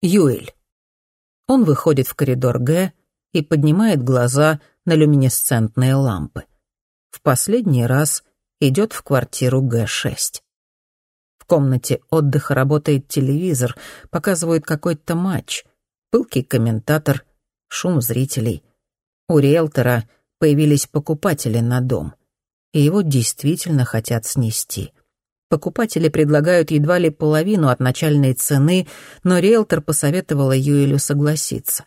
Юэль. Он выходит в коридор Г и поднимает глаза на люминесцентные лампы. В последний раз идет в квартиру Г6. В комнате отдыха работает телевизор, показывают какой-то матч. Пылкий комментатор, шум зрителей. У риэлтора появились покупатели на дом, и его действительно хотят снести. Покупатели предлагают едва ли половину от начальной цены, но риэлтор посоветовала Юэлю согласиться.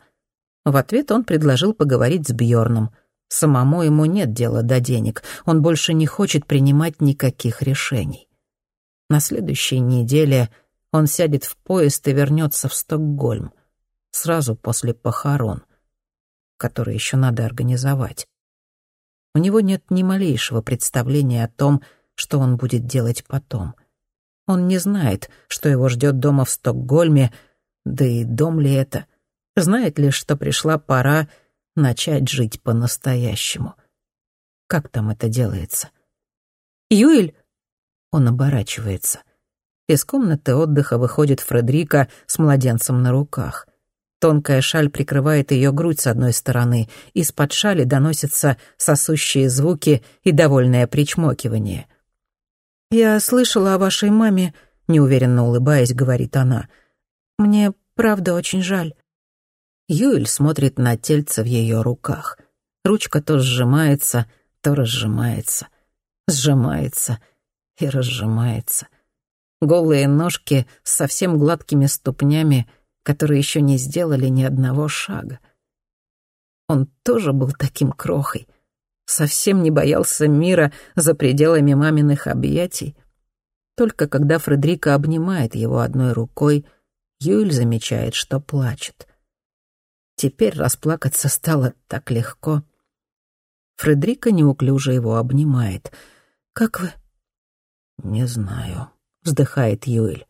В ответ он предложил поговорить с Бьорном. Самому ему нет дела до денег, он больше не хочет принимать никаких решений. На следующей неделе он сядет в поезд и вернется в Стокгольм, сразу после похорон, которые еще надо организовать. У него нет ни малейшего представления о том, он будет делать потом. Он не знает, что его ждет дома в Стокгольме, да и дом ли это. Знает лишь, что пришла пора начать жить по-настоящему. Как там это делается? «Юэль!» Он оборачивается. Из комнаты отдыха выходит Фредерика с младенцем на руках. Тонкая шаль прикрывает ее грудь с одной стороны, из-под шали доносятся сосущие звуки и довольное причмокивание. «Я слышала о вашей маме», — неуверенно улыбаясь, говорит она. «Мне правда очень жаль». Юэль смотрит на тельце в ее руках. Ручка то сжимается, то разжимается. Сжимается и разжимается. Голые ножки с совсем гладкими ступнями, которые еще не сделали ни одного шага. Он тоже был таким крохой — совсем не боялся мира за пределами маминых объятий. Только когда Фредерика обнимает его одной рукой, Юль замечает, что плачет. Теперь расплакаться стало так легко. Фредерика неуклюже его обнимает. «Как вы?» «Не знаю», — вздыхает Юэль.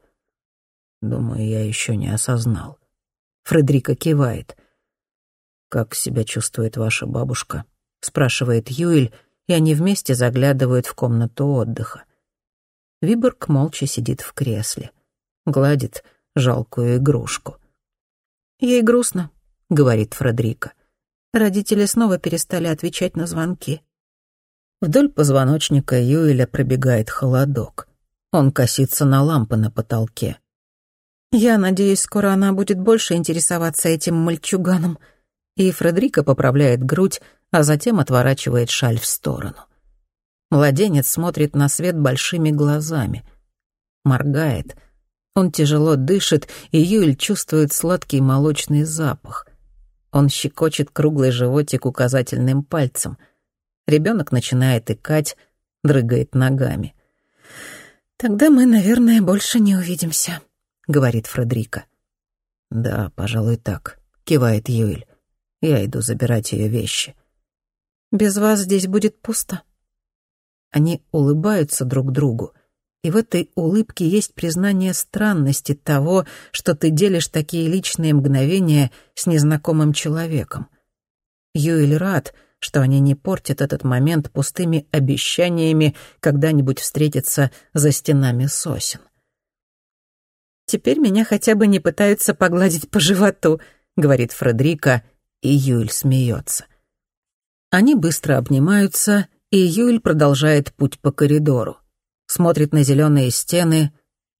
«Думаю, я еще не осознал». Фредерика кивает. «Как себя чувствует ваша бабушка?» — спрашивает Юэль, и они вместе заглядывают в комнату отдыха. Виборг молча сидит в кресле, гладит жалкую игрушку. «Ей грустно», — говорит Фредерика. Родители снова перестали отвечать на звонки. Вдоль позвоночника Юэля пробегает холодок. Он косится на лампы на потолке. «Я надеюсь, скоро она будет больше интересоваться этим мальчуганом». И Фредерика поправляет грудь, а затем отворачивает шаль в сторону. Младенец смотрит на свет большими глазами. Моргает. Он тяжело дышит, и Юль чувствует сладкий молочный запах. Он щекочет круглый животик указательным пальцем. Ребенок начинает икать, дрыгает ногами. «Тогда мы, наверное, больше не увидимся», — говорит Фредерика. «Да, пожалуй, так», — кивает Юэль. «Я иду забирать ее вещи». Без вас здесь будет пусто». Они улыбаются друг другу, и в этой улыбке есть признание странности того, что ты делишь такие личные мгновения с незнакомым человеком. Юэль рад, что они не портят этот момент пустыми обещаниями когда-нибудь встретиться за стенами сосен. «Теперь меня хотя бы не пытаются погладить по животу», — говорит Фредерика, и Юэль смеется. Они быстро обнимаются, и Юль продолжает путь по коридору. Смотрит на зеленые стены,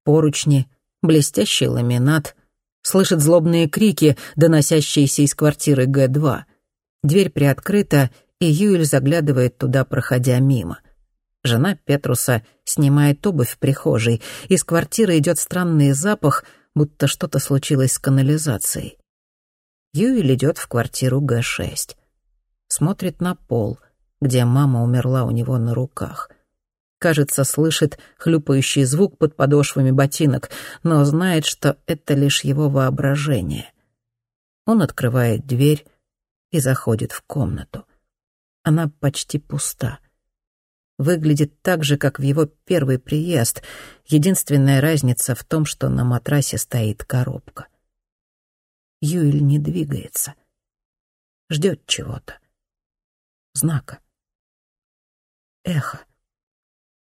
поручни, блестящий ламинат, слышит злобные крики, доносящиеся из квартиры Г-2. Дверь приоткрыта, и Юль заглядывает туда, проходя мимо. Жена Петруса снимает обувь в прихожей. Из квартиры идет странный запах, будто что-то случилось с канализацией. Юэль идет в квартиру Г-6 смотрит на пол, где мама умерла у него на руках. Кажется, слышит хлюпающий звук под подошвами ботинок, но знает, что это лишь его воображение. Он открывает дверь и заходит в комнату. Она почти пуста. Выглядит так же, как в его первый приезд. Единственная разница в том, что на матрасе стоит коробка. Юэль не двигается. Ждет чего-то знака. Эхо.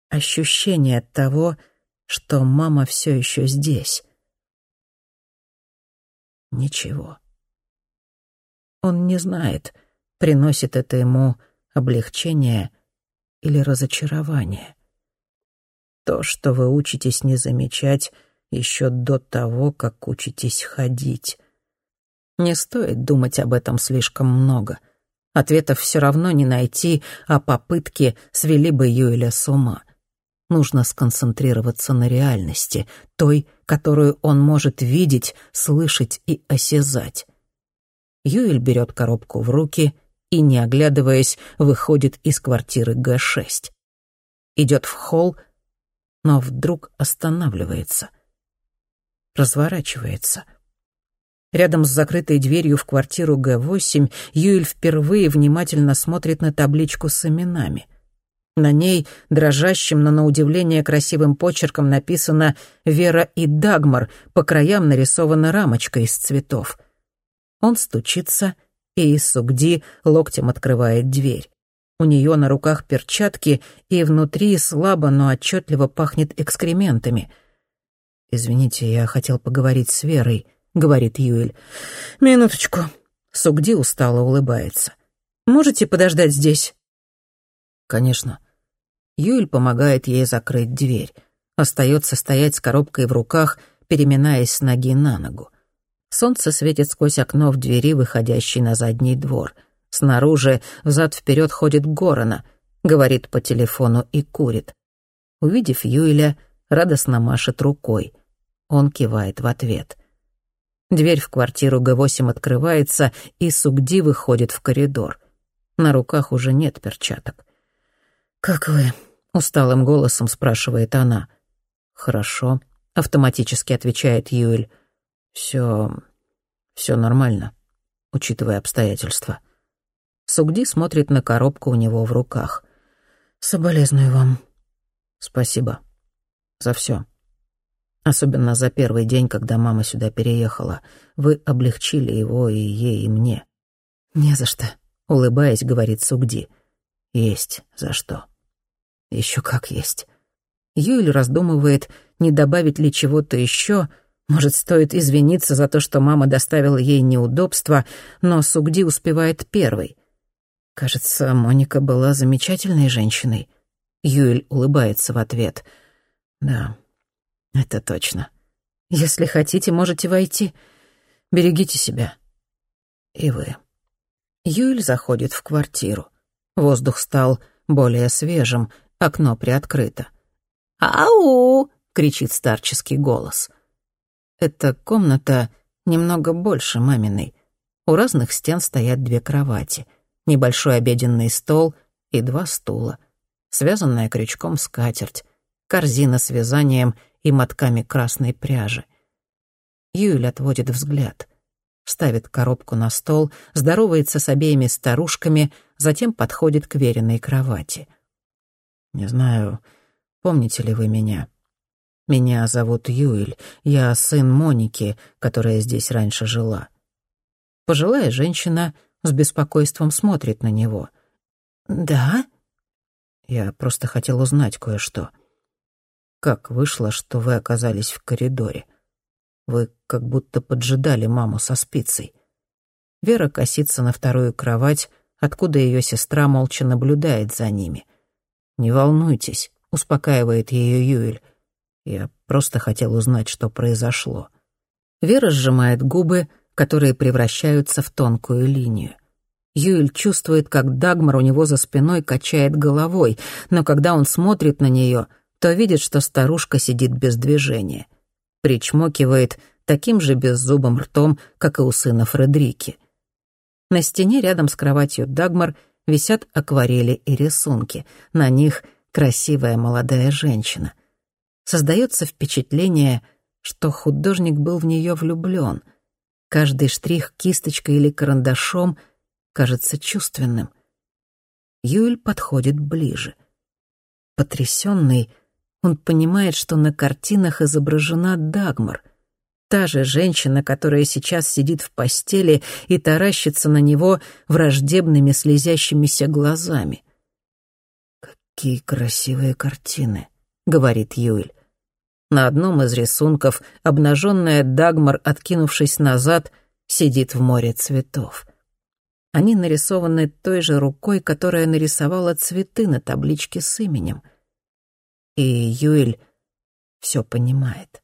Ощущение того, что мама все еще здесь. ничего. Он не знает, приносит это ему облегчение или разочарование. То, что вы учитесь не замечать еще до того, как учитесь ходить. Не стоит думать об этом слишком много. Ответов все равно не найти, а попытки свели бы Юэля с ума. Нужно сконцентрироваться на реальности, той, которую он может видеть, слышать и осязать. Юэль берет коробку в руки и, не оглядываясь, выходит из квартиры Г-6. Идет в холл, но вдруг останавливается. Разворачивается. Рядом с закрытой дверью в квартиру Г-8 Юэль впервые внимательно смотрит на табличку с именами. На ней, дрожащим, но на удивление красивым почерком написано «Вера и Дагмар», по краям нарисована рамочка из цветов. Он стучится, и Сугди локтем открывает дверь. У нее на руках перчатки, и внутри слабо, но отчетливо пахнет экскрементами. «Извините, я хотел поговорить с Верой», — говорит Юэль. «Минуточку». Сугди устало улыбается. «Можете подождать здесь?» «Конечно». Юэль помогает ей закрыть дверь. Остается стоять с коробкой в руках, переминаясь с ноги на ногу. Солнце светит сквозь окно в двери, выходящей на задний двор. Снаружи взад-вперед ходит Горана, говорит по телефону и курит. Увидев Юэля, радостно машет рукой. Он кивает в ответ. Дверь в квартиру Г8 открывается, и Сугди выходит в коридор. На руках уже нет перчаток. «Как вы?» — усталым голосом спрашивает она. «Хорошо», — автоматически отвечает Юэль. Все, все нормально, учитывая обстоятельства. Сугди смотрит на коробку у него в руках. Соболезную вам. Спасибо. За все. Особенно за первый день, когда мама сюда переехала. Вы облегчили его и ей, и мне. Не за что, улыбаясь, говорит Сугди. Есть за что. Еще как есть. Юэль раздумывает, не добавить ли чего-то еще, может, стоит извиниться за то, что мама доставила ей неудобства, но Сугди успевает первой. Кажется, Моника была замечательной женщиной. Юэль улыбается в ответ. «Да, это точно. Если хотите, можете войти. Берегите себя. И вы». Юэль заходит в квартиру. Воздух стал более свежим, окно приоткрыто. «Ау!» — кричит старческий голос. Эта комната немного больше маминой. У разных стен стоят две кровати, небольшой обеденный стол и два стула, связанная крючком скатерть, корзина с вязанием и мотками красной пряжи. Юль отводит взгляд, ставит коробку на стол, здоровается с обеими старушками, затем подходит к веренной кровати. «Не знаю, помните ли вы меня?» Меня зовут Юэль, я сын Моники, которая здесь раньше жила». Пожилая женщина с беспокойством смотрит на него. «Да?» Я просто хотел узнать кое-что. Как вышло, что вы оказались в коридоре? Вы как будто поджидали маму со спицей. Вера косится на вторую кровать, откуда ее сестра молча наблюдает за ними. «Не волнуйтесь», — успокаивает ее Юэль. Я просто хотел узнать, что произошло. Вера сжимает губы, которые превращаются в тонкую линию. Юэль чувствует, как Дагмар у него за спиной качает головой, но когда он смотрит на нее, то видит, что старушка сидит без движения. Причмокивает таким же беззубым ртом, как и у сына Фредрики. На стене рядом с кроватью Дагмар висят акварели и рисунки. На них красивая молодая женщина. Создается впечатление, что художник был в нее влюблен. Каждый штрих кисточкой или карандашом кажется чувственным. Юль подходит ближе. Потрясенный, он понимает, что на картинах изображена Дагмар, та же женщина, которая сейчас сидит в постели и таращится на него враждебными слезящимися глазами. «Какие красивые картины», — говорит Юэль. На одном из рисунков обнаженная Дагмар, откинувшись назад, сидит в море цветов. Они нарисованы той же рукой, которая нарисовала цветы на табличке с именем. И Юэль все понимает.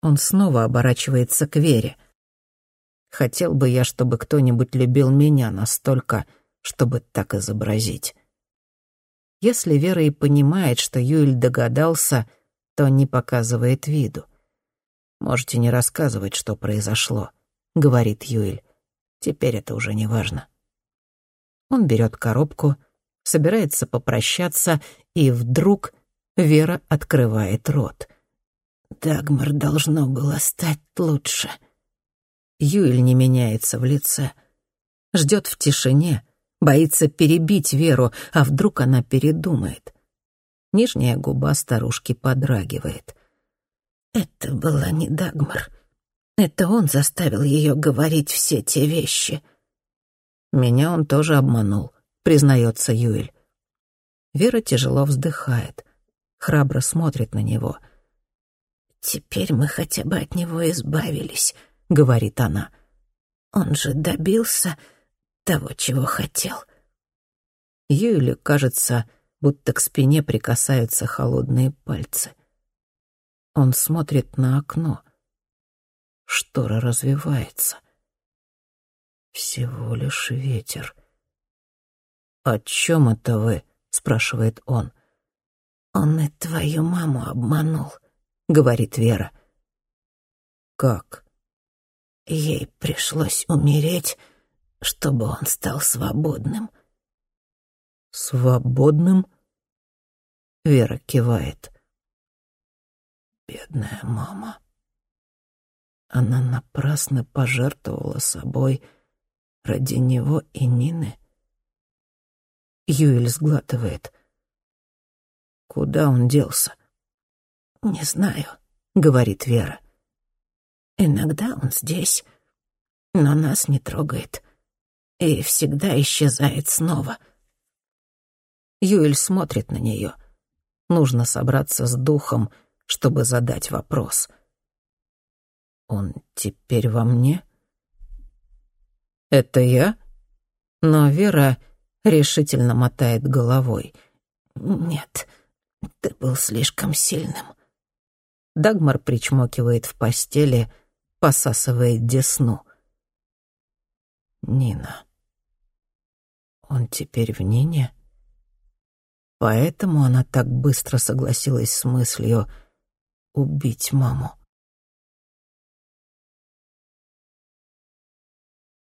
Он снова оборачивается к Вере. Хотел бы я, чтобы кто-нибудь любил меня настолько, чтобы так изобразить. Если Вера и понимает, что Юэль догадался, то не показывает виду. «Можете не рассказывать, что произошло», — говорит Юэль. «Теперь это уже не важно». Он берет коробку, собирается попрощаться, и вдруг Вера открывает рот. «Дагмар должно было стать лучше». Юэль не меняется в лице. Ждет в тишине, боится перебить Веру, а вдруг она передумает. Нижняя губа старушки подрагивает. Это была не Дагмар. Это он заставил ее говорить все те вещи. Меня он тоже обманул, признается Юэль. Вера тяжело вздыхает, храбро смотрит на него. «Теперь мы хотя бы от него избавились», — говорит она. «Он же добился того, чего хотел». Юэлю кажется, будто к спине прикасаются холодные пальцы. Он смотрит на окно. Штора развивается. Всего лишь ветер. «О чем это вы?» — спрашивает он. «Он и твою маму обманул», — говорит Вера. «Как?» Ей пришлось умереть, чтобы он стал свободным. «Свободным?» Вера кивает. Бедная мама. Она напрасно пожертвовала собой ради него и Нины. Юэль сглатывает. Куда он делся? «Не знаю», — говорит Вера. «Иногда он здесь, но нас не трогает и всегда исчезает снова». Юэль смотрит на нее. Нужно собраться с духом — чтобы задать вопрос. «Он теперь во мне?» «Это я?» Но Вера решительно мотает головой. «Нет, ты был слишком сильным». Дагмар причмокивает в постели, посасывает десну. «Нина. Он теперь в Нине?» Поэтому она так быстро согласилась с мыслью — убить маму.